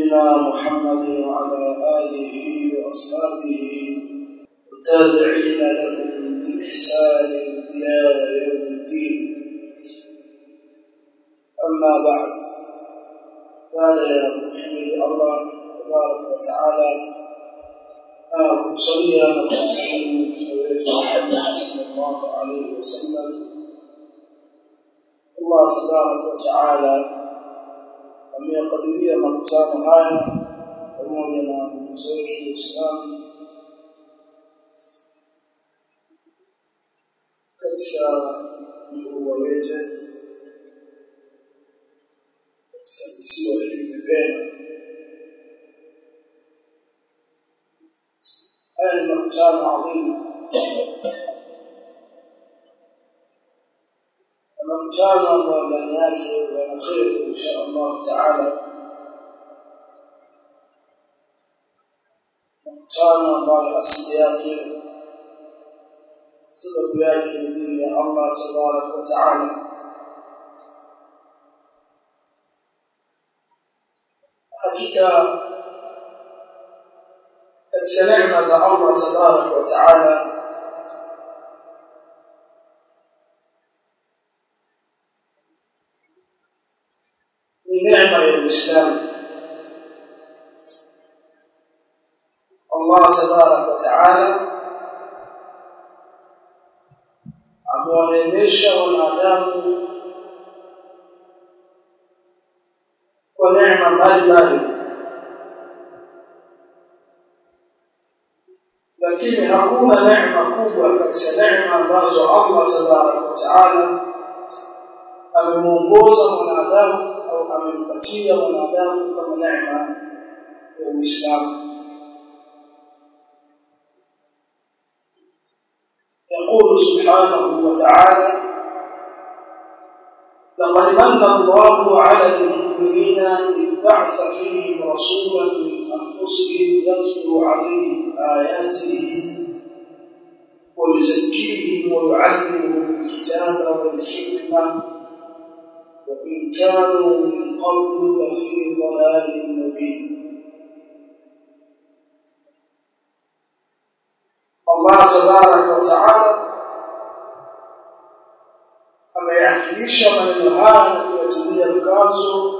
نبينا محمد وعلى آله وأصحابه التابعين لهم بإحسان إلى يوم الدين. أما بعد قال يا محمد الله تبارك وتعالى kumsalia na haya pamoja na ndugu zetu Waislamu katika mikoa yote asili yake sababu yake ni dini ya Allah tabaraka wa taala hakika katika neema za Allah tabaraka wa taala ni neema ya Uislamu Allah tabaraka wa taala amewaneemesha wanadamu kwa neema mbalimbali. Lakini hakuna neema kubwa katika neema ambazo Allah tabarak wa taala amemuongoza mwanadamu au amempatia mwanadamu kama neema ya Uislamu يقول سبحانه وتعالى لقد من الله على المؤمنين إذ بعث فيهم رسولا من أنفسهم يتلو عليهم آياته ويزكيهم ويعلمهم الكتاب والحكمة وإن كانوا من قبل لفي ضلال مبين Allah tabaraka wa taala ameyakilisha maneno haya na kuyatilia mkazo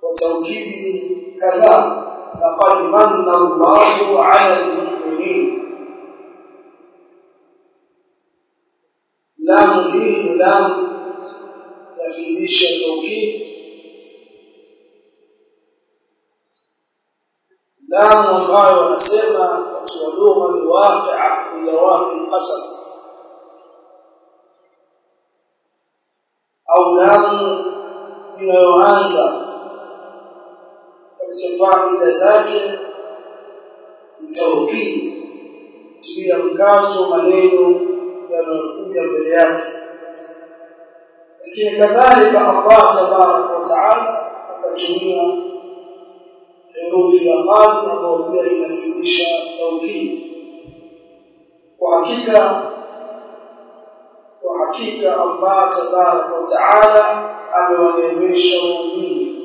kwa taukidi kadhaa laqad manna Allahu 'ala al-mu'minin lamu hii ni lamu حصل أو لام إلى يوهانزا فالشفاء إلى زاكي لتوكيد تبيع مكاس ومالين ومالكود يبليات لكن كذلك الله تبارك وتعالى وكتبيع حروف الأقاب وربيع إلى فيديشة توكيد kwa hakika kwa hakika Allah tabaraka wa taala amewaneemesha waumini.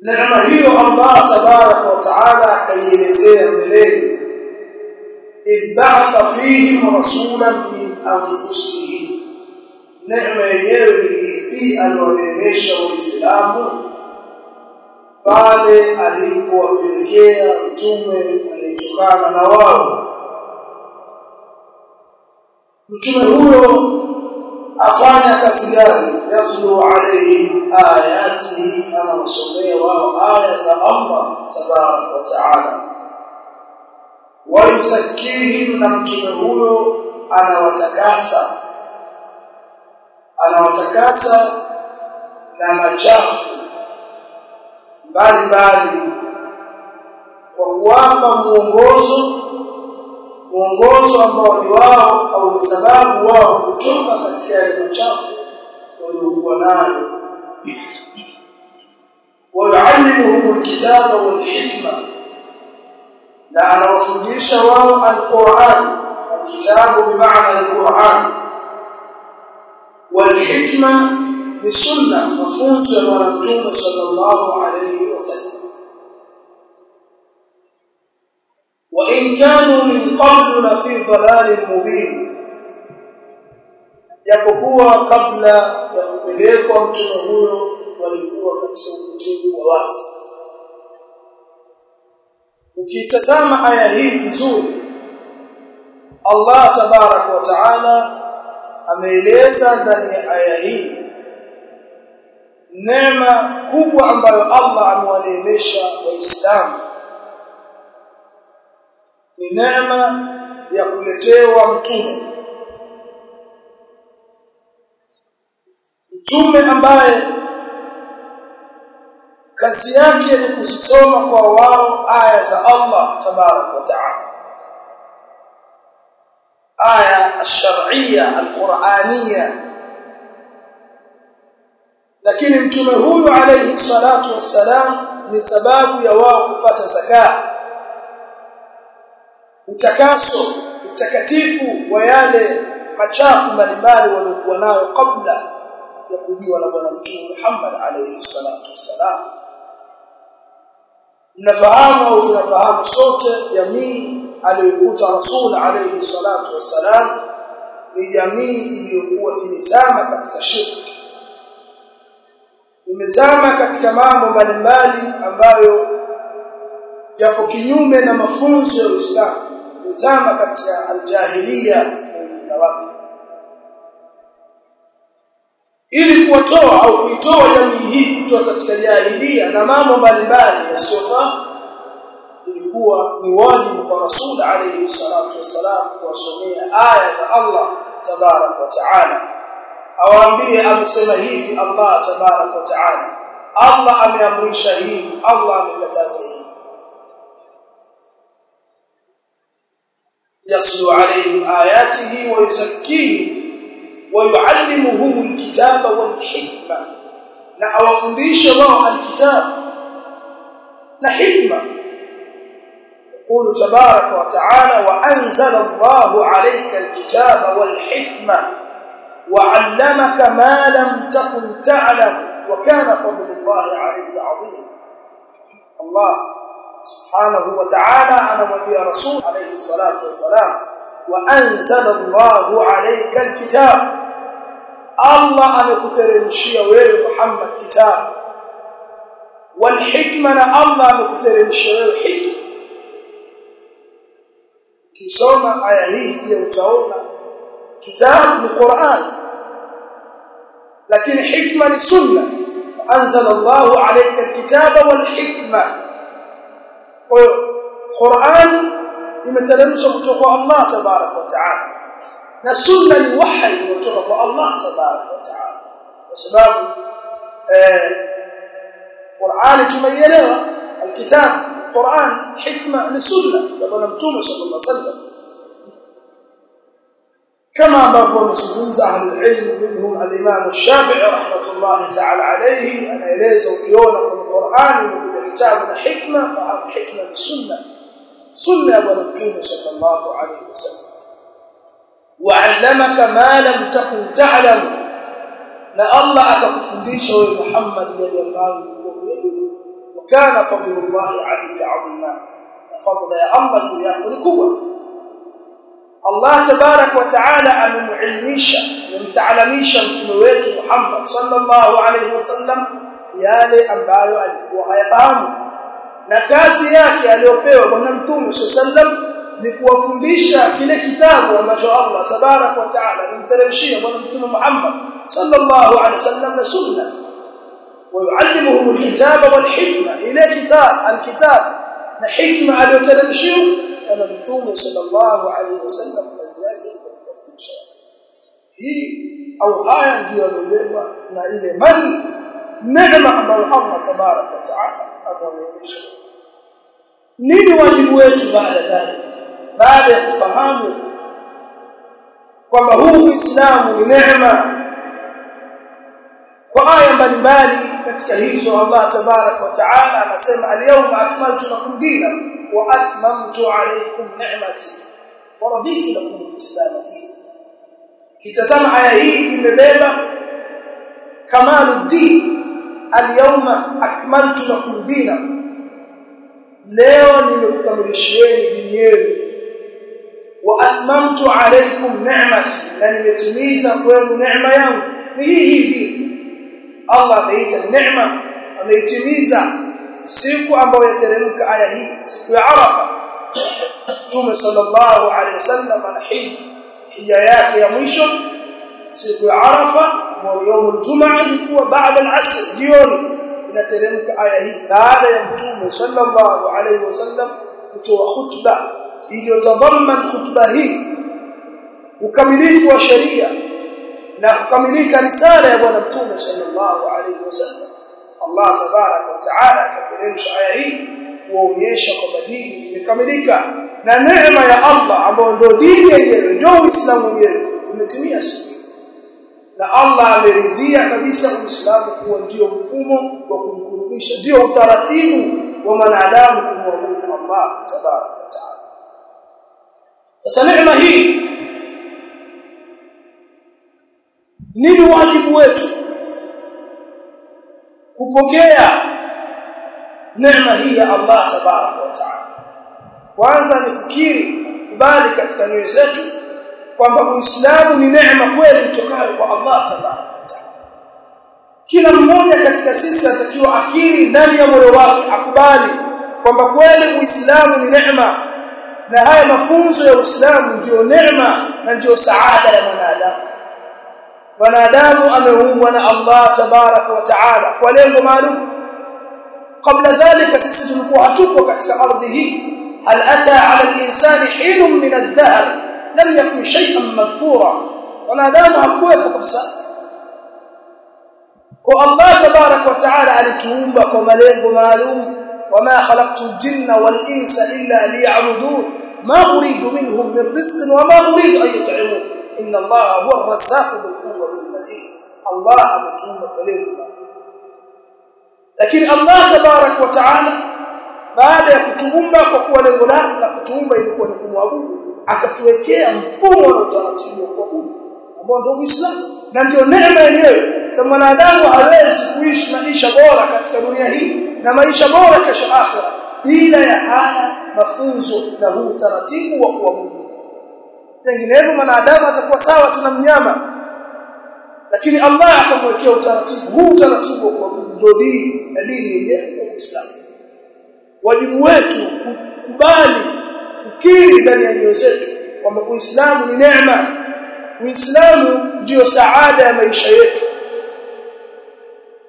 Neema hiyo Allah tabaraka wa taala akaielezea mbeleni idh ba'atha fihim rasulan min anfusihim. Neema yenyewe ni ipi aliwaneemesha waislamu pale alipowapelekea mtume aliyetokana na wao. Mtume huyo afanya kazi gani? Yatlu alayhi ayatihi anawasomea wao aya za Allah tabaraka wa taala. Wayuzakihim na mtume huyo anawatakasa. Anawatakasa na machafu mbalimbali kwa kuwapa muongozo muongozo ambao ni wao au ni sababu wao kutoka katika yale machafu waliokuwa nayo. Wayuallimuhum alkitaba walhikma na anawafundisha wao alquran alkitabu bimaana alquran. Walhikma ni sunna mafunzo ya bwana mtume sallallahu alayhi wasallam wa in kanu min qablu la fi dalalin mubin. Japokuwa kabla ya kupelekwa mtume huyo walikuwa katika upotevu wa wazi. Ukitazama aya hii vizuri Allah tabarak wa taala ameeleza ndani ya aya hii neema kubwa ambayo Allah amewaneemesha waislamu ni neema ya kuletewa mtume mtume ambaye kazi yake ni kuzisoma kwa wao aya za Allah tabarak wa taala aya ash-shar'iyya al-qur'aniyya lakini mtume huyu alayhi salatu wassalam ni sababu ya wao kupata zakaa utakaso utakatifu wa yale machafu mbalimbali waliokuwa nayo kabla ya kujiwa na bwana mtume Muhammad alayhi salatu wassalam. Nafahamu au tunafahamu sote jamii aliyokuta rasul alayhi salatu wassalam ni jamii iliyokuwa imezama katika shirki imezama katika mambo mbalimbali ambayo yapo kinyume na mafunzo ya Uislamu. Imezama katika aljahiliya. Na wapi ili kuwatoa au kuitoa jamii hii kutoka katika jahilia na mambo mbalimbali yasiyofaa ilikuwa ni wajibu kwa Rasul alayhi salatu wasalam kuwasomea aya za Allah tabarak wa taala awaambie amesema hivi Allah tabarak wa taala Allah ameamrisha hivi Allah amekataza hivi yaslu alayhim ayatihi wa yuzakkihim ويعلمهم الكتاب والحكمة na awafundishe wao alkitab na hikma يقول تبارك وتعالى وأنزل الله عليك الكتاب والحكمة وعلمك ما لم تكن تعلم وكان فضل الله عليك عظيما الله سبحانه وتعالى أنا مبي رسول عليه الصلاة والسلام وأنزل الله عليك الكتاب. الله أنا amekuteremshia wewe محمد كتاب. والحكمة الله أنا wewe hikma kisoma aya hii pia utaona kitabu ni لكن حكمة لسنة. أنزل الله عليك الكتاب والحكمة. القران يمتلمش كتوق الله تبارك وتعالى. والسنة الوحي متوق الله تبارك وتعالى. بسبب القران آه، تميلها. الكتاب القران حكمة لسنه قال النبي صلى الله عليه وسلم. كما بفهم سبوز أهل العلم منهم الإمام الشافعي رحمة الله تعالى عليه أن إليس وكيونا من القرآن ويحتاج الحكمة فهم حكمة السنة سنة ونبتون صلى الله عليه وسلم. وعلمك ما لم تكن تعلم. لا الله أكفنديش ومحمد الذي قال وكان فضل الله عليك عظيما. فضل يا الله يا أمك يا أمك Allah tabarak wa taala amemuilmisha amemtaalamisha mtume wetu Muhammad sallallahu alaihi wasallam yale ambayo alikuwa hayafahamu na kazi yake aliyopewa bwana mtume sallam ni kuwafundisha kile kitabu ambacho Allah tabarak wa taala alimteremshia bwana mtume Muhammad sallallahu alaihi wasallam na sunna ويعلمهم الكتاب والحكمه إلى كتاب الكتاب na hikma aliyoteremshiwa na mtume sallallahu alaihi wasallam kazi yake kufundisha hii au haya ndio yalobeba na ile mali neema ambayo Allah tabarak wa taala ameonyesha nini wajibu wetu baada ya baada ya kufahamu kwamba huu Uislamu ni neema kwa aya mbalimbali katika hizo Allah tabarak wa taala anasema al-yawma akmaltu lakum dinakum وأتممت عليكم نعمتي ورضيت لكم الإسلام دين كتزمع يهيئي مبابا كمال الدين اليوم أكملت لكم دينا ليون لكم رشيين دينيين وأتممت عليكم نعمتي لأن يتميز أقوام نعمة يوم هي هي دين الله بيت النعمة ويتميز siku ambayo yateremka aya hii siku ya Arafa. Mtume sallallahu alaihi wasallam anahiji hija yake ya mwisho siku ya Arafa wa yawmul Jumaa ilikuwa baada al-asr jioni. Inateremka aya hii baada ya Mtume sallallahu alaihi wasallam kutoa khutba. Iliyotadhaman khutba hii ukamilifu wa sheria na kukamilika risala ya bwana Mtume sallallahu alaihi wasallam Allah tabarak wa taala akateremsha aya hii kuonyesha kwamba dini imekamilika. Na neema ya Allah ambayo ndio dini yenyewe ndio Uislamu wenyewe umetimia siku na Allah ameridhia kabisa Uislamu kuwa ndio mfumo wa kujikurubisha ndio utaratibu wa mwanadamu kumwabudu Allah tabarak wa taala. Sasa neema hii nini wajibu wetu kupokea neema hii ya Allah tabarak wa taala. Kwanza ni kukiri kubali katika nyoyo zetu kwamba Uislamu ni neema kweli kutokayo kwa Allah tabarak wa taala. Kila mmoja katika sisi atakiwa akiri ndani ya moyo wake akubali kwamba kweli Uislamu ni neema na haya mafunzo ya Uislamu ndiyo neema na ndiyo saada ya mwanadamu wanadamu ameumbwa na Allah tabaraka wa taala kwa lengo maalum kabla dhalika sisi tulikuwa hatupo katika ardhi hii hal ata ala al-insani hinun min ad-dahr lam yakun shay'an madhkura wanadamu hakuwepo kabisa kwa Allah tabaraka wa taala alituumba kwa malengo maalum wama khalaqtu al-jinna wal-insa illa liya'budun ma uridu minhum min rizqin wama uridu an yut'imun inna allaha huwa ar-razzaqu dhul quwwati al-matin Allah ametuma kwa lengo lakini Allah tabarak wa taala baada ya kutuumba kwa kuwa lengo lake la kutuumba ilikuwa ni kumwabudu akatuwekea mfumo na utaratibu wa kuabudu ambao ndio Uislamu na ndio neema yenyewe za mwanadamu hawezi kuishi maisha bora katika dunia hii na maisha bora kesho akhira bila ya haya mafunzo na huu utaratibu wa kuabudu penginepo mwanadamu atakuwa sawa tuna mnyama. Lakini Allah akamwekea utaratibu. Huu utaratibu kwa ndio na dini ya Uislamu. Wajibu wetu kukubali kukiri ndani ya nyoyo zetu kwamba Uislamu ni neema. Uislamu ndio saada ya maisha yetu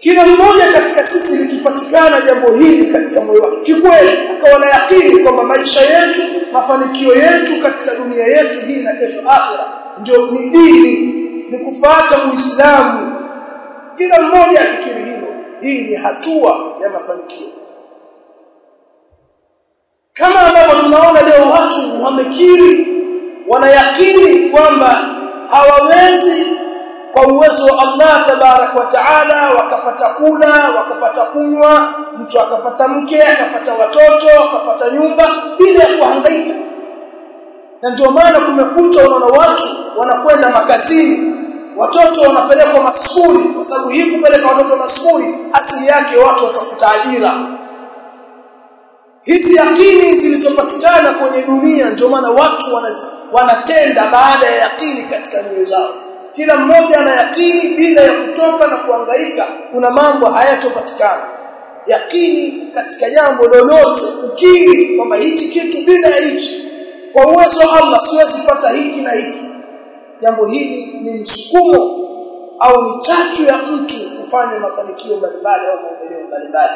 kila mmoja katika sisi likipatikana jambo hili katika moyo wake. Kikweli akawa na yakini kwamba maisha yetu mafanikio yetu katika dunia yetu hii na kesho akhira ndio ni dini ni kufuata Uislamu. Kila mmoja akikiri hilo hii ni hatua ya mafanikio. Kama ambavyo tunaona leo watu wamekiri wanayakini kwamba hawawezi kwa uwezo wa Allah tabarak wa taala wakapata kula wakapata kunywa mtu akapata mke akapata watoto akapata nyumba bila kuhangaika. Na ndio maana kumekuta unaona watu wanakwenda makazini watoto wanapelekwa masukuli kwa sababu hii kupeleka watoto masukuli asili yake watu watafuta ajira. Hizi yakini zilizopatikana kwenye dunia ndio maana watu wanatenda baada ya yakini katika nyoyo zao kila mmoja ana yakini bila ya kutoka na kuhangaika kuna mambo hayatopatikana. Yakini katika jambo lolote ukiri kwamba hichi kitu bila ya hichi. Kwa uwezo wa Allah siwezi kupata hiki na hiki. Jambo hili ni msukumo au ni chachu ya mtu kufanya mafanikio mbalimbali au maendeleo mbalimbali.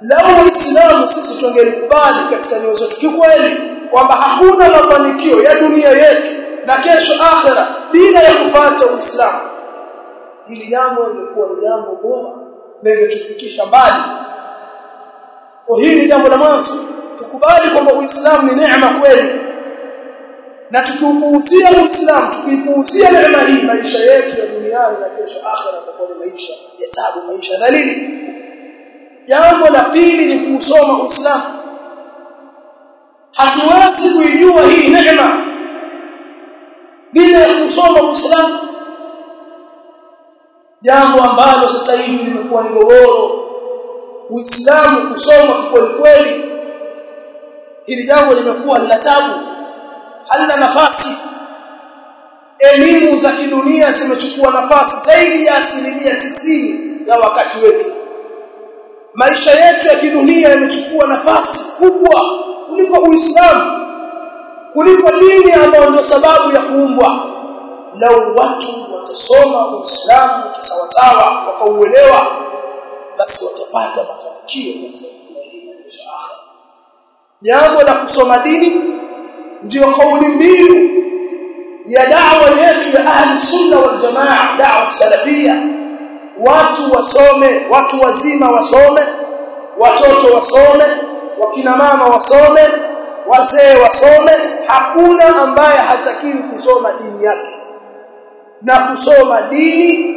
Lao Uislamu sisi tungelikubali katika nyoyo zetu kikweli kwamba hakuna mafanikio ya dunia yetu na kesho akhera bila ya kufuata Uislamu hili jambo lingekuwa ni jambo bora lingetufikisha mbali. Kwa hili jambo la mwanzo tukubali kwamba Uislamu ni neema kweli. Na tukiupuuzia Uislamu tukiipuuzia neema hii maisha yetu ya duniani na kesho akhera itakuwa ni maisha ya taabu maisha dhalili jambo la pili ni kusoma Uislamu. Hatuwezi kuijua hii neema bila ya kusoma Uislamu jambo ambalo sasa hivi limekuwa ni gogoro. Uislamu kusoma kweli kweli ili jambo limekuwa la tabu halina nafasi. Elimu za kidunia zimechukua nafasi zaidi ya asilimia tisini ya wakati wetu. Maisha yetu ya kidunia yamechukua nafasi kubwa kuliko Uislamu kuliko dini ambayo ndio sababu ya kuumbwa. Lau watu watasoma Uislamu kisawasawa wakauelewa basi watapata mafanikio katika maisha jambo la kusoma dini ndio kauli mbiu ya da'wa yetu ya ahli sunna wal jamaa da'wa salafia watu wasome watu wazima wasome watoto wasome wakina mama wasome wazee wasome hakuna ambaye hatakiwi kusoma dini yake. Na kusoma dini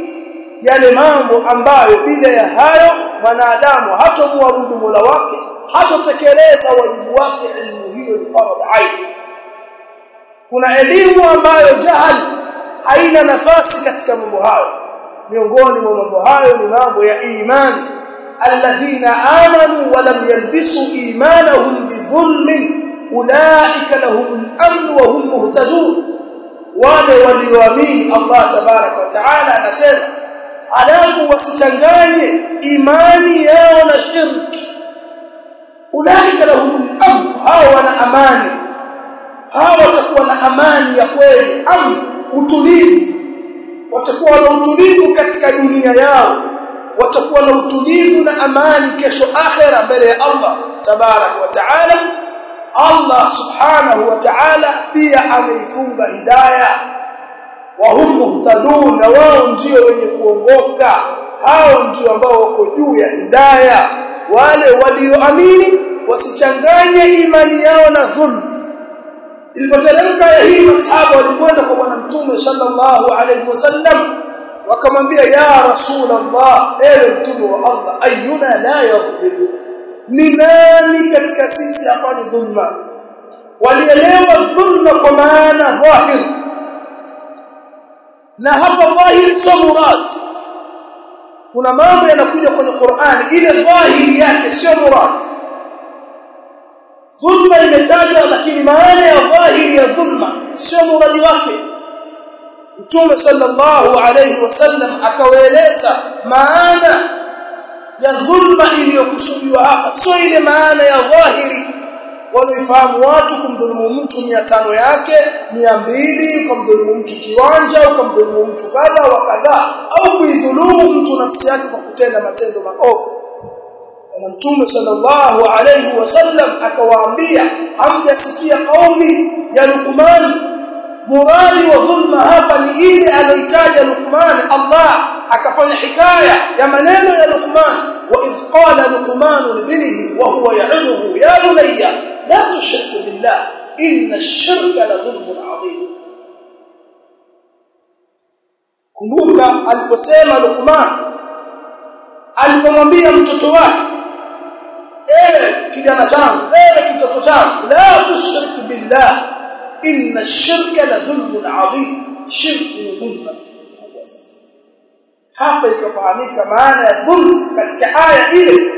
yale mambo ambayo bila ya hayo mwanadamu hatomwabudu Mola wake hatotekeleza wajibu wake elimu hiyo ni faradhi aini kuna elimu ambayo jahali haina nafasi katika mambo hayo. Miongoni mwa mambo hayo ni mambo ya imani alladhina amanu wa lam yalbisu imanahum bidhulmin ulaika lahumul amn wa hum muhtadun. Wale walioamini Allah tabaraka wa taala anasema alafu wasichanganye imani yao na shirki. Ulaika lahumul amn hao wana amani. Hao watakuwa na amani ya kweli. Am utulivu. Watakuwa na utulivu katika dunia yao. Watakuwa na utulivu na amani kesho akhera mbele ya Allah tabarak wa taala Allah subhanahu wa ta'ala pia ameifunga hidayah wa hum muhtadun na wao ndio wenye kuongoka. Hao ndio ambao wako juu ya hidayah wale walioamini wasichanganye imani yao na dhulm. Ilipoteremka ya hii masahaba walikwenda kwa bwana mtume sallallahu alayhi wasallam wakamwambia ya rasulullah ewe mtume wa Allah ayuna la yadhlimu ni nani katika sisi afanye dhulma? Walielewa dhulma kwa maana dhahir. Na hapa dhahir sio murad. Kuna mambo yanakuja kwenye Qur'ani ile dhahiri yake sio murad. Dhulma imetajwa lakini maana ya dhahiri ya dhulma sio muradi wake. Mtume sallallahu alayhi wasallam akawaeleza maana ya dhulma iliyokusudiwa hapa. Sio ile maana ya dhahiri. Wanaifahamu watu kumdhulumu mtu mia tano yake mia mbili kumdhulumu mtu kiwanja au kumdhulumu mtu kadha wa kadha au kuidhulumu mtu nafsi yake kwa kutenda matendo maovu. Na mtume sallallahu alayhi wasallam akawaambia hamjasikia kauli ya Luqman? Murali wa dhulma hapa ni ile anaitaja Luqman Allah akafanya hikaya ya maneno ya Luqman wa idh qala Luqman libnihi wa huwa ya'iduhu ya bunayya la tushrik billah inna ash-shirka la dhulmun 'adhim kumbuka aliposema Luqman alipomwambia mtoto wake ewe kijana changu ewe kitoto changu la tushrik billah inna ash-shirka la dhulmun 'adhim shirku ni dhulma hapa ikafahamika maana ya dhulm katika aya ile.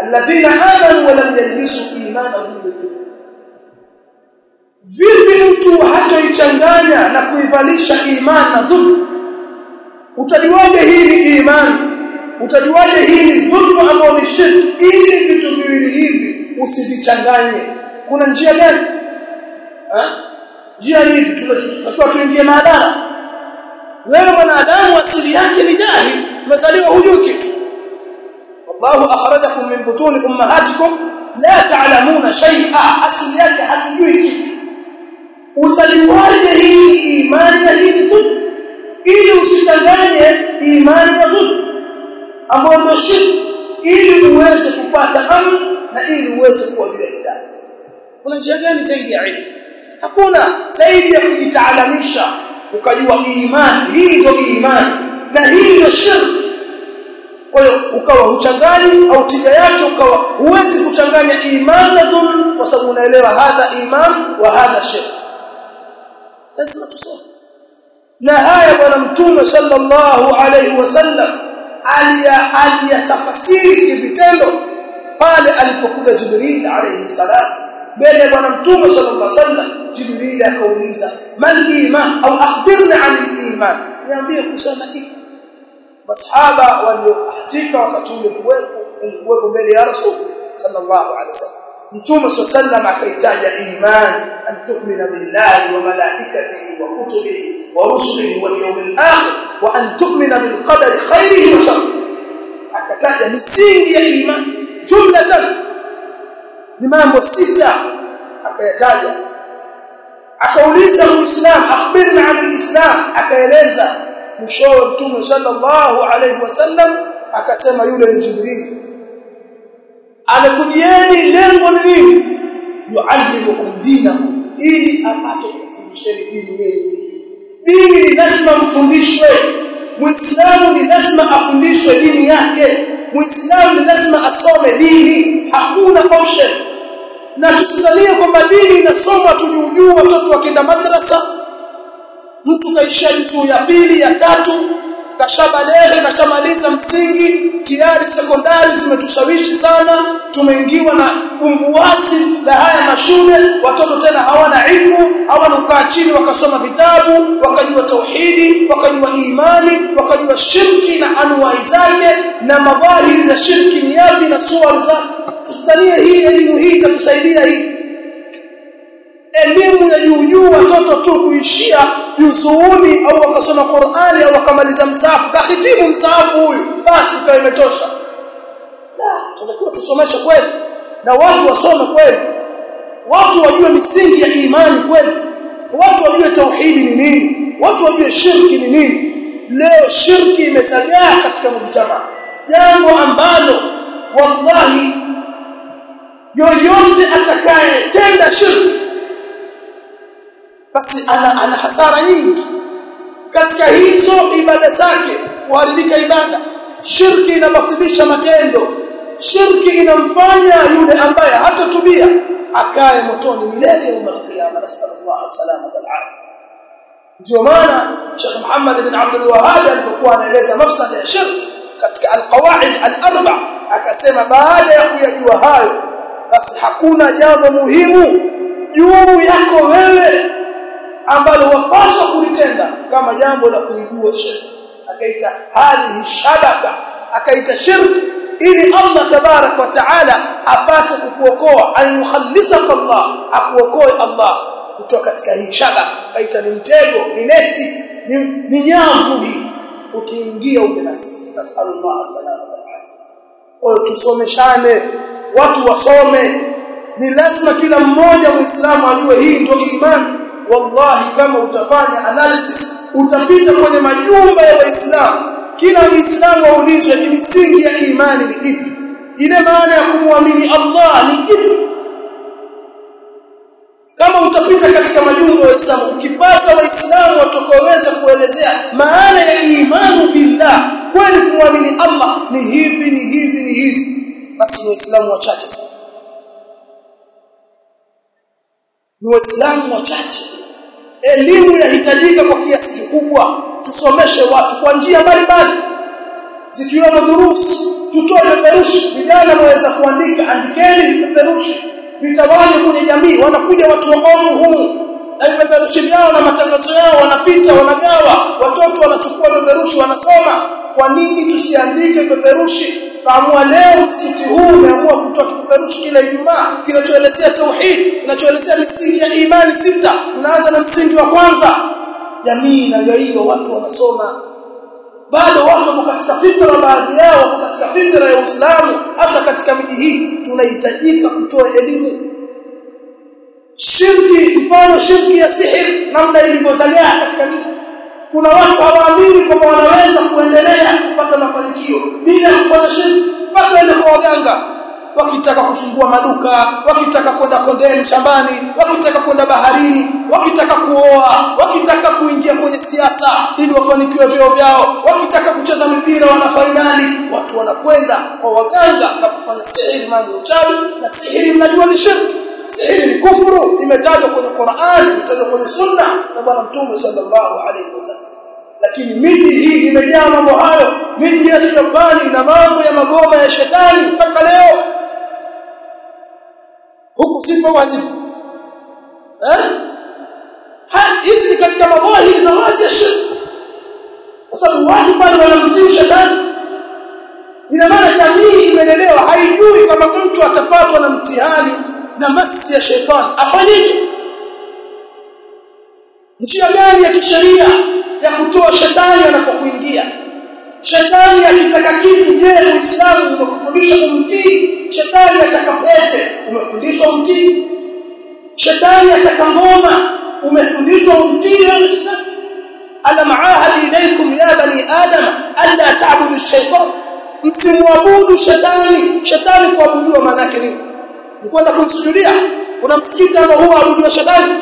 Alladhina amanu wa lam yalbisu imanahum bidhulm. Vipi mtu hatoichanganya na kuivalisha imani na dhulm? Utajuaje hii ni imani utajuaje hii ni dhulm ambao ni shirki ili vitu viwili hivi usivichanganye. Kuna njia gani? Njia hii tunatakiwa tuingie maadara wewe mwanadamu asili yake ni jahili umezaliwa hujui kitu. Wallahu akhrajakum min butuni ummahatikum la ta'lamuna shay'a. Asili yake hatujui kitu. Utajuaje hii ni imani na hii ni ili usichanganye imani na dhulma ambayo ndio shirki ili uweze kupata amn na ili uweze kuwa juu ya hidayah kuna njia gani zaidi ya ilmu? Hakuna zaidi ya kujitaalamisha ukajua imani hii ndio imani na hii ndio shirki kwa hiyo ukawa uchanganyi au tija yake ukawa huwezi kuchanganya iman na dhulm kwa sababu unaelewa hadha iman wa hadha shirk. Lazima tusome. Na haya bwana mtume sallallahu alaihi wasallam aliyatafasiri kivitendo pale alipokuja Jibril alayhi salam بين بن متوم صلى الله عليه وسلم. جبريل أوليزا ما الإيمان؟ أو أخبرنا عن الإيمان. يعني كسامتك مصحابة وليحجيك وكتول الكويب بين يا رسول صلى الله عليه وسلم. متوم صلى الله عليه وسلم كيتاج الإيمان. أن تؤمن بالله وملائكته وكتبه ورسله واليوم الآخر. وأن تؤمن بالقدر خيره وشره. أكتاج من سين يا إيمان. جملة ni mambo sita akayataja. Akauliza muislam akhbirna an alislam. Akaeleza mshauri mtume sallallahu alayhi wasallam akasema yule ni jibril. Amekujieni lengo ni nini? Yuallimukum dinakum. Ili apate kufundisheni dini yenu. Dini ni lazima mfundishwe. Muislamu ni lazima afundishwe dini yake muislamu ni lazima asome dini. Hakuna option. Na tusizalie kwamba dini inasoma tujuujuu watoto wakienda madrasa. Mtu kaishaji juzuu ya pili ya tatu kashabaleghe kashamaliza msingi tayari sekondari zimetushawishi sana. Tumeingiwa na umbuasi la haya mashule. Watoto tena hawana ilmu hawana kukaa chini wakasoma vitabu wakajua tauhidi wakajua imani wakajua shirki na anuwai zake na madhahiri za shirki ni yapi na suwari za tusanie hii elimu hii itatusaidia hii elimu ya juu juu watoto tu kuishia juzuuni au wakasoma Qur'ani au wakamaliza msahafu kahitimu msahafu huyu basi kwa imetosha. La tunatakiwa tusomeshe kweli na watu wasome kweli. Watu wajue misingi ya imani kweli. Watu wajue tauhidi ni nini. Watu wajue shirki ni nini. Leo shirki imezagaa katika mujtama. Jambo ambalo wallahi yoyote atakaye tenda shirki basi ana, ana hasara nyingi. Katika hizo ibada zake kuharibika ibada shirki inabatilisha matendo. Shirki inamfanya yule ambaye hatatubia akae motoni milele ya kiyama nasallallahu salama wal ndio maana Sheikh Muhammad ibn Abdul Wahhab alipokuwa anaeleza mafsada ya shirki katika alqawaid al-arba akasema baada ya kuyajua hayo basi hakuna jambo muhimu juu yako wewe ambalo wapaswa kulitenda kama jambo la kuibua shirki. Akaita hadhihi shabaka akaita shirki ili Allah tabarak wa taala apate kukuokoa ayukhallisaka Allah akuokoe Allah kutoka katika hii shabaka. Akaita ni mtego ni neti ni, ni nyavu hii. Ukiingia ubinasi nasallallahu salama kwa tusomeshane watu wasome. Ni lazima kila mmoja muislamu ajue hii ndio imani wallahi kama utafanya analysis utapita kwenye majumba ya waislamu. Kila muislamu aulizwe misingi ya imani ni ipi? Ile maana ya kumwamini Allah ni ipi? Kama utapita katika majumba ya waislamu ukipata waislamu watakaoweza kuelezea maana ya imani billah kweli kumwamini Allah ni hivi ni hivi ni hivi basi waislamu wachache sana ni waislamu wachache. Elimu inahitajika kwa kiasi kikubwa. Tusomeshe watu kwa njia mbalimbali. Zikiwemo durusi tutoe peperushi. Vijana waweza kuandika andikeni peperushi. Vitawanywe kwenye jamii wanakuja watu waovu humu. Na vipeperushi vyao na matangazo yao wanapita wanagawa. Watoto wanachukua peperushi wanasoma. Kwa nini tusiandike peperushi kaamua leo msikiti huu umeamua kutoa kipeperushi kila Ijumaa kinachoelezea tauhid kinachoelezea misingi ya imani sita. Tunaanza na msingi wa kwanza. Jamii inagaiwa watu wanasoma. Bado watu wako katika fitra baadhi yao wako katika fitra ya Uislamu hasa katika miji hii. Tunahitajika kutoa elimu. Shirki mfano shirki ya sihir namna ilivyozalia katika miji kuna watu hawaamini kwamba wanaweza kuendelea kupata mafanikio. Bila kufanya shirki mpaka ile kwa waganga. Wakitaka kufungua maduka wakitaka kwenda kondeni shambani wakitaka kwenda baharini wakitaka kuoa wakitaka kuingia kwenye siasa ili wafanikiwe vyo vyao wakitaka kucheza mpira wana fainali watu wanakwenda kwa waganga na kufanya sihiri mambo ya uchawi na sihiri mnajua ni shirki sihiri ni kufuru imetajwa kwenye Qur'an imetajwa kwenye sunna za bwana mtume sallallahu alaihi wasallam lakini miji hii imejaa mambo hayo. Miji yetu ya pwani na mambo ya magoma ya shetani mpaka leo. Huku sipo wazipo eh? Hizi ni katika madhahiri za wazi ya shirki kwa sababu watu pale wanamtii shetani. Ina maana jamii imelelewa haijui kama mtu atapatwa na mtihani na masi ya shetani afanyeje njia gani ya kisheria ya kutoa shetani anapokuingia? Shetani akitaka kitu je uislamu umekufundisha kumtii. Shetani atakapete umefundishwa umtii shetani ataka ngoma umefundishwa umtii ala maahadi ilaykum ya bani adam alla ta'budu ash-shaytan msimwabudu shetani. Shetani kuabudiwa maana nini ni kwenda kumsujudia. Kuna msikiti ambao huwa abudiwa shetani?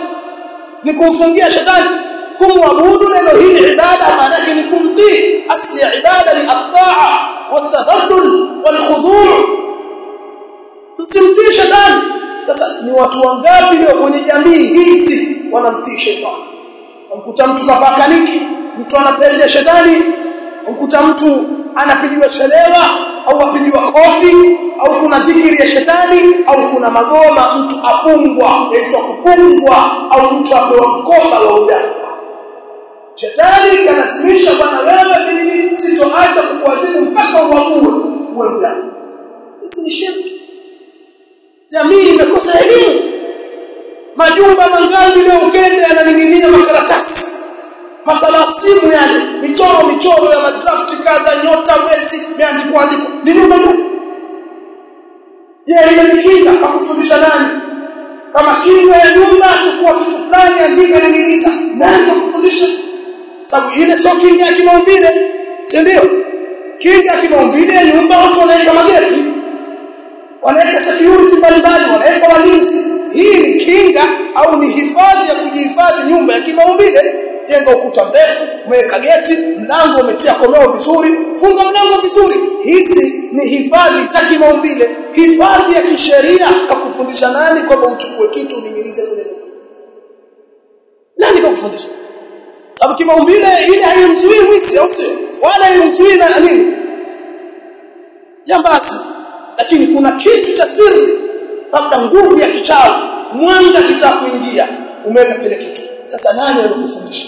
Ni kumfungia shetani? Kumwabudu neno hili ibada maana yake ni kumtii. Asli ya ibada ni at-ta'a wat-tadallul wal-khudu' msimtii shetani. Sasa ni watu wangapi leo kwenye jamii hizi wanamtii shetani? Mkuta mtu kafakaniki mtu anapetea shetani mkuta mtu anapigiwa chelewa au apigiwa kofi au kuna dhikiri ya shetani au kuna magoma mtu apungwa yaitwa kupungwa au mtu apewa mkoba wa udanga. Shetani kanasimisha bwana wewe mimi sitoacha kukuadhibu mpaka uamue uwe mganga hizi ni shirki. Jamii imekosa elimu. Majumba mangapi leo ukende yananing'inia makaratasi matalasimu yale michoro michoro ya madrafti kadha nyota mwezi imeandikwa andiko. Ni nyumba je imenikinga akufundisha nani? Kama kinga ya nyumba chukua kitu fulani andika niliiza nani akufundisha sababu ile sio kinga ya kimaumbile si ndio? Kinga ya kimaumbile nyumba watu wanaweka mageti wanaweka security mbalimbali wanaweka walinzi. Hii ni kinga au ni hifadhi ya kimaumbile jenga ukuta mrefu umeweka geti mlango umetia komeo vizuri. Funga mlango vizuri. Hizi ni hifadhi za kimaumbile. Hifadhi ya kisheria. Kakufundisha nani kwamba uchukue kitu unimilize kule? Nani kakufundisha? Sababu kimaumbile ile haimzui mwizi au sio wala haimzuii na nini? Jambazi. Lakini kuna kitu cha siri. Labda nguvu ya kichawi. Mwanga kitakuingia umeweka kile kitu. Sasa nani alikufundisha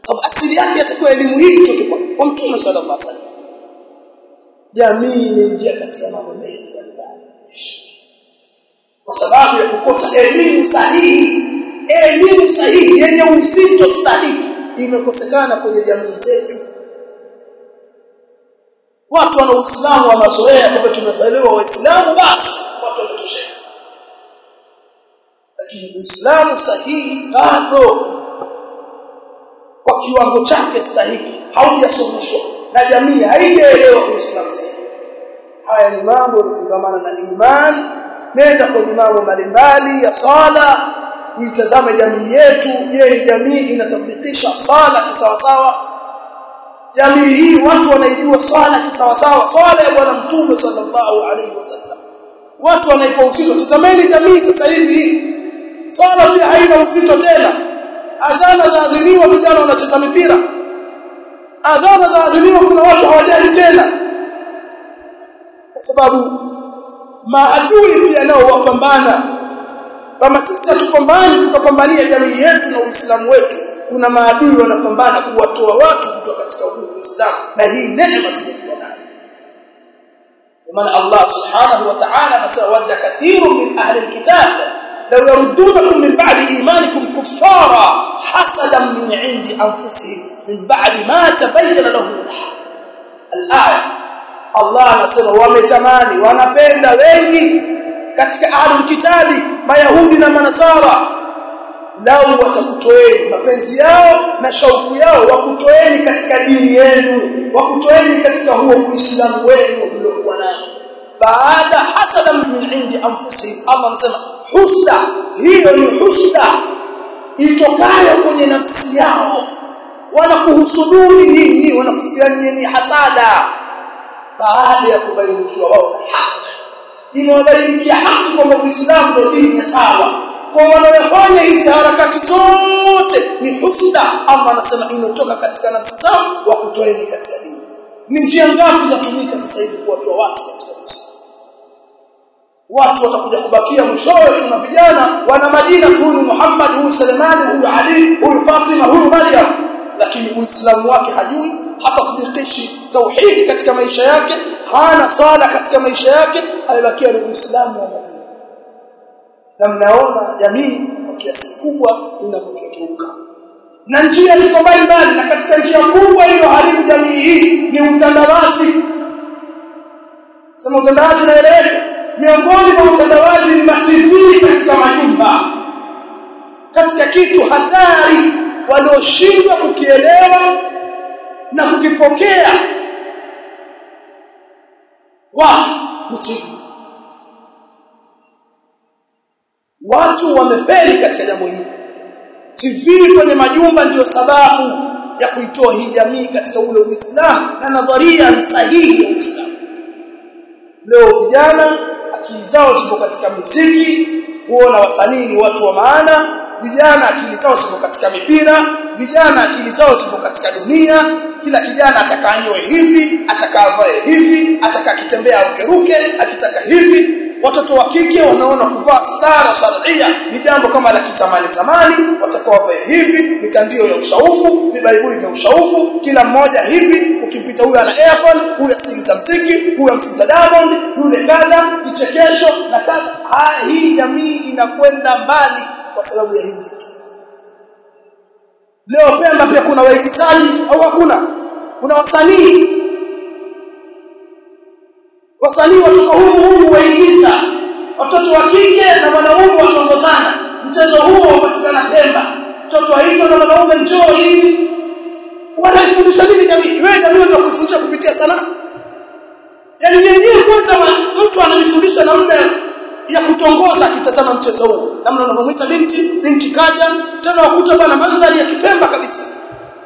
sababu asili yake yatakuwa elimu hii itoke kwa, mtume sallallahu alaihi wasallam. Jamii imeingia katika mambo mengi kwa sababu ya kukosa elimu sahihi elimu sahihi yenye uzito stahiki imekosekana kwenye jamii zetu. Watu wana uislamu wa mazoea kwamba tumezaliwa waislamu basi watu wametosheka lakini uislamu sahihi bado kwa kiwango chake stahiki haujasomeshwa na jamii haijaelewa uislamu haya ni mambo yanafungamana na imani. Nenda kwenye mambo mbalimbali ya sala uitazame jamii yetu. Je jamii inatabikisha sala kisawasawa? Jamii hii watu wanaijua swala kisawasawa. Swala ya bwana mtume sallallahu alaihi wasallam. Watu wanaipa uzito tazameni jamii sasa hivi. Swala pia haina uzito tena adhana zaadhiniwa vijana wanacheza mipira. Adhana zaadhiniwa kuna watu hawajali tena. Kwa sababu maadui pia nao wapambana kama sisi hatupambani tukapambania jamii yetu na uislamu wetu kuna maadui wanapambana kuwatoa watu kutoka katika uislamu. Na hii neema tumekuwa nayo. Maana Allah subhanahu wa ta'ala anasema wadda kathirun min ahli alkitab law yaruddunakum min ba'di imanikum kuffara hasadan min 'indi anfusihim. Min ba'di ma tabayyana lahum al-aya. Allah anasema wametamani wanapenda wengi katika ahlul kitabi mayahudi na manasara. Lau watakutoeni mapenzi yao na shauku yao wakutoeni katika dini yenu wakutoeni katika huo uislamu wenu mliokuwa nao. Baada hasada min indi anfusihim. Allah anasema husda hiyo ni husda itokayo kwenye nafsi yao. Wanakuhusuduni nini? Wanakufiani hasada. Baada ya kubainikiwa wao na haki. Inawabainikia haki kwamba uislamu ndio dini ya sawa kwa wanaofanya hizi harakati zote ni husda ama anasema imetoka katika nafsi zao wa kutoeni katika dini. Ni njia ngapi za tumika sasa hivi kuwatoa watu watu watakuja kubakia mwishowe tuna vijana. Wana majina tu huyu Muhammad huyu Sulemani huyu Ali huyu Fatima huyu Maryam. Lakini uislamu wake hajui hata tudikishi tauhidi katika maisha yake hana swala katika maisha yake amebakia ni uislamu wa Madina. Na mnaona jamii kwa kiasi kubwa inavyokeuka na njia ziko mbalimbali na katika njia kubwa iliyoharibu jamii hii ni utandawazi. Sema utandawazi naeleweka miongoni mwa utandawazi ni mativi katika majumba. Katika kitu hatari walioshindwa kukielewa na kukipokea. Watu mtivu watu wamefeli katika jambo hili. TV kwenye majumba ndiyo sababu ya kuitoa hii jamii katika ule Uislamu na nadharia sahihi ya Uislamu. Leo vijana akili zao ziko katika muziki huona wasanii ni watu wa maana vijana akili zao ziko katika mipira vijana akili zao ziko katika dunia kila kijana atakanywe hivi atakavae hivi atakakitembea ukeruke akitaka hivi watoto wa kike wanaona kuvaa stara sharia. Ni jambo kama la kizamani zamani. Watakuwa wavae hivi. Mitandio ya ushaufu vibaibui vya ushaufu. Kila mmoja hivi. Ukipita huyu ana earphone huyu asikiliza mziki huyu amsikiliza Diamond yule kadha kichekesho na kadha. Hii jamii inakwenda mbali kwa sababu ya hivi leo Pemba pia kuna waigizaji au hakuna? Kuna wasanii wasanii watoka humu humu waigiza. Watoto wa kike na wanaume watongozana. Mchezo huo upatikana Pemba. Mtoto aitwa na wanaume njoo hivi. Wanaifundisha nini jamii? Wewe jamii utakufundisha kupitia sanaa? Yani yenyewe kwanza mtu anajifundisha namna ya kutongoza akitazama mchezo huo. Namna unavyomwita binti binti kaja. Tena wakuta bana mandhari ya kipemba kabisa.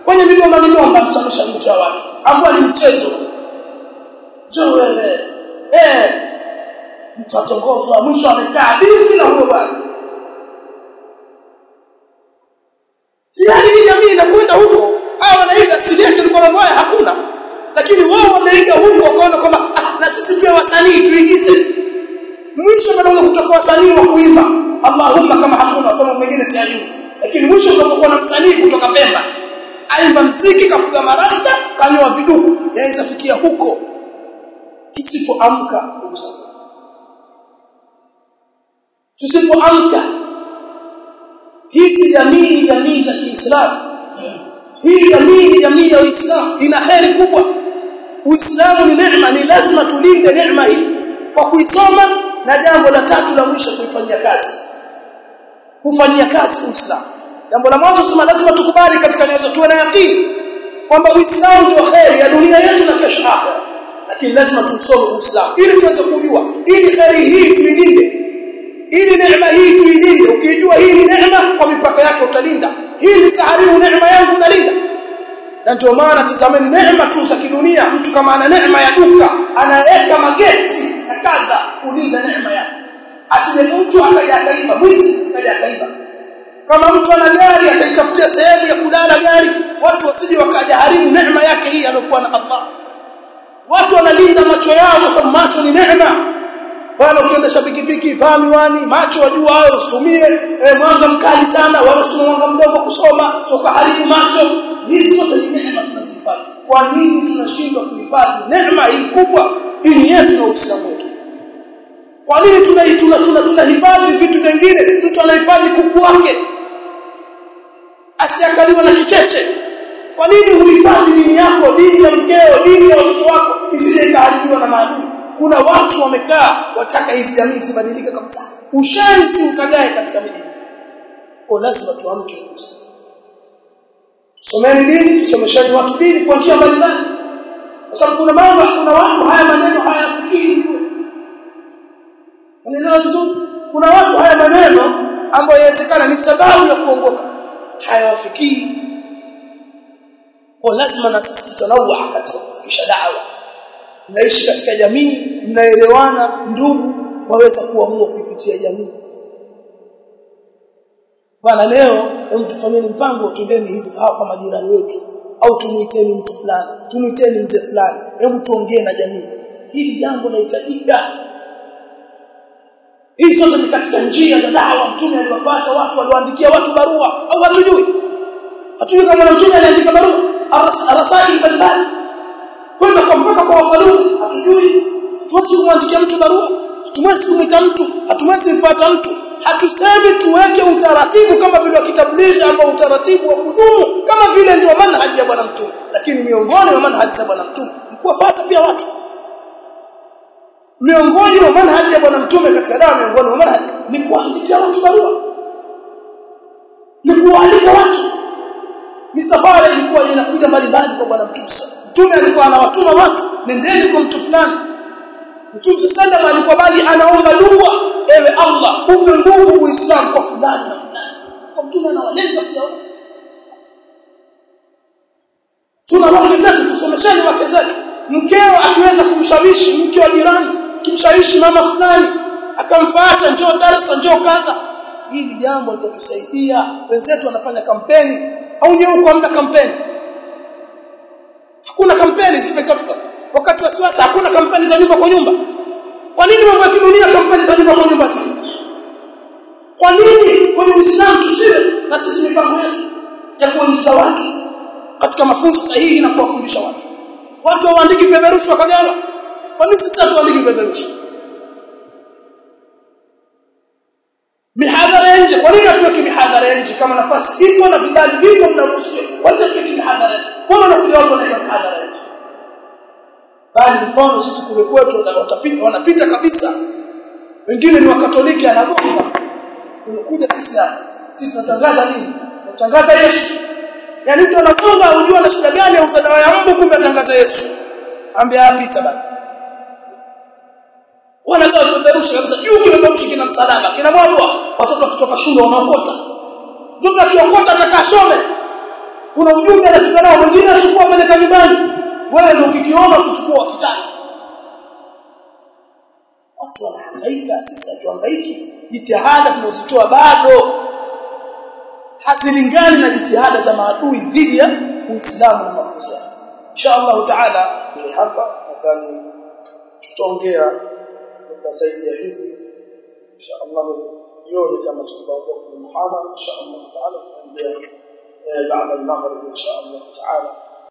Kwenye migomba migomba msomesha mtu wa watu. Ambao ni mchezo. Njoo wewe eh mtu atongozwa mwisho amekaa binti na huyo bwana. Tayari hii jamii inakwenda huko. Hao wanaiga asili yake ilikuwa mambo hakuna. Lakini wao wameiga huko wakaona kwamba ah, na sisi tuwe wasanii tuingize mwisho wanaweza kutoka wasanii wa kuimba. Allahumma kama hakuna wasoma mwingine siyajui lakini mwisho tunapokuwa na msanii kutoka Pemba. Aimba mziki kafuga marasta kanyoa viduku. Yaweza fikia huko tusipoamka tusipoamka hizi jamii ni jamii za Kiislamu. Hii jamii ni jamii ya Uislamu. Ina heri kubwa. Uislamu ni neema ni lazima tulinde neema hii kwa kuisoma na jambo la tatu la mwisho kuifanyia kazi. Kufanyia kazi Uislamu. Jambo la mwanzo kusema lazima tukubali katika nyoyo tuwe na yakini kwamba Uislamu ndio heri ya dunia yetu na kesho akhera lakini lazima tumsome Uislamu ili tuweze kujua. Ili kheri hii tuilinde. Ili neema hii tuilinde. Ukijua hii ni neema kwa mipaka yake utalinda. Hii litaharibu neema yangu nalinda. Na ndio maana tazameni neema tu za kidunia. Mtu kama ana neema ya duka anaweka mageti na kadha kulinda neema yake. Asije mtu akaja mwizi akaja kama mtu ana gari ataitafutia sehemu ya kulala gari watu wasije wakaja haribu neema yake hii aliyokuwa na Allah watu wanalinda macho yao kwa sababu macho ni neema. Bwana ukiendesha pikipiki vaa miwani macho wajua hayo usitumie. E, mwanga mkali sana wala mwanga mdogo kusoma. Soka haribu macho. Hizi zote ni neema tunazifanya kwa nini tunashindwa kuhifadhi? Neema hii kubwa dini yetu na uislamu wetu. Kwa nini tunahifadhi tuna, tuna, tuna vitu vingine? Mtu anahifadhi kuku wake asiakaliwa na kicheche. Kwa nini huhifadhi dini yako dini ya mkeo dini wako isije ikaharibiwa na maadui. Kuna watu wamekaa wataka hizi jamii zibadilike kabisa. Ushenzi usagae katika mijini kwa lazima tuamke tusomeni dini tusomesheni watu dini kwa njia mbalimbali. Kwa sababu kuna mambo kuna watu haya maneno hayafikiri unaelewa vizuri? Kuna watu haya maneno ambayo yawezekana ni sababu ya kuongoka. Hayawafikii kwa lazima na sisi tutanawa katika kufikisha dawa. Naishi katika jamii mnaelewana ndugu waweza kuamua kuipitia jamii. Bwana leo hem tufanyeni mpango tuendeni hizi hawa kwa majirani wetu. Au tumuiteni mtu fulani tumuiteni mzee fulani hebu tuongee na jamii. Hili jambo linahitajika. Hizi zote ni katika njia za dawa. Mtume aliwafuata watu waliwaandikia watu barua. Au hatujui hatujui kama mtume aliandika barua arasali balbal kwenda kwa mpaka kwa wafalu hatujui. Tuwezi kumwandikia mtu barua. Hatuwezi kumwita mtu. Hatuwezi mfuata mtu. Hatusemi tuweke utaratibu kama vile wa kitablighi ambao utaratibu wa kudumu kama vile ndio manhaji ya bwana mtume. Lakini miongoni mwa manhaji za bwana mtume ni kuwafuata pia watu. Miongoni mwa manhaji ya bwana mtume katika dawa miongoni mwa manhaji ni kuandikia watu barua. Ni kuandika watu ni safari ilikuwa inakuja mbalimbali kwa bwana mtume mtume alikuwa anawatuma watu nendeni kwa mtu fulani. Mtume sallallahu alikuwa bali anaomba dua. Ewe Allah upe nguvu uislamu kwa fulani na fulani. Kwa mtume anawalenga pia wote. Tuna wake zetu tusomesheni wake zetu. Mkeo akiweza kumshawishi mke wa jirani kimshawishi mama fulani akamfuata njoo darasa njoo kadha. Hili jambo litatusaidia. Wenzetu wanafanya kampeni au nyewe kwa muda kampeni hakuna kampeni wakati wa siasa hakuna kampeni za nyumba kwa nyumba. Kwa nini mambo ya kidunia kampeni za nyumba kwa nyumba sasa kwa nini kwenye Uislamu tusiwe na sisi mipango yetu ya kuongoza watu? Katika mafunzo sahihi na kuwafundisha watu. Watu waandiki peperusho wakagawa kwa nini sisi hatuandiki peperusho mihadhara kama nafasi ipo na vibali vipo mnaruhusiwa. Kwa tu ni hadharati mbona wanakuja watu wanaenda mihadhara nje bali mfano sisi kule kwetu watapita wanapita kabisa. Wengine ni wakatoliki anagonga tunakuja sisi hapa sisi tunatangaza nini? Tunatangaza Yesu. Yaani mtu anagonga unajua na shida gani au dawa ya mbu kumbe atangaza Yesu. Ambia apita bali wanagawa kipeperushi kabisa. Juu kipeperushi kina msalaba kina mwabwa watoto kutoka shule wanaokota mtoto akiokota atakasome kuna ujumbe anafika nao mwingine achukua peleka nyumbani. Wewe ndio ukikiona kuchukua kitani watu wanahangaika sisi hatuhangaiki. Jitihada tunazitoa bado. Hazilingani na jitihada za maadui dhidi ya Uislamu na mafunzo yake. Inshallah taala ni hapa nadhani tutaongea kwa zaidi ya hivi. Inshallah jioni kama tutakuwa kwa muhadhara inshallah taala tutaongea baada al-maghrib inshallah taala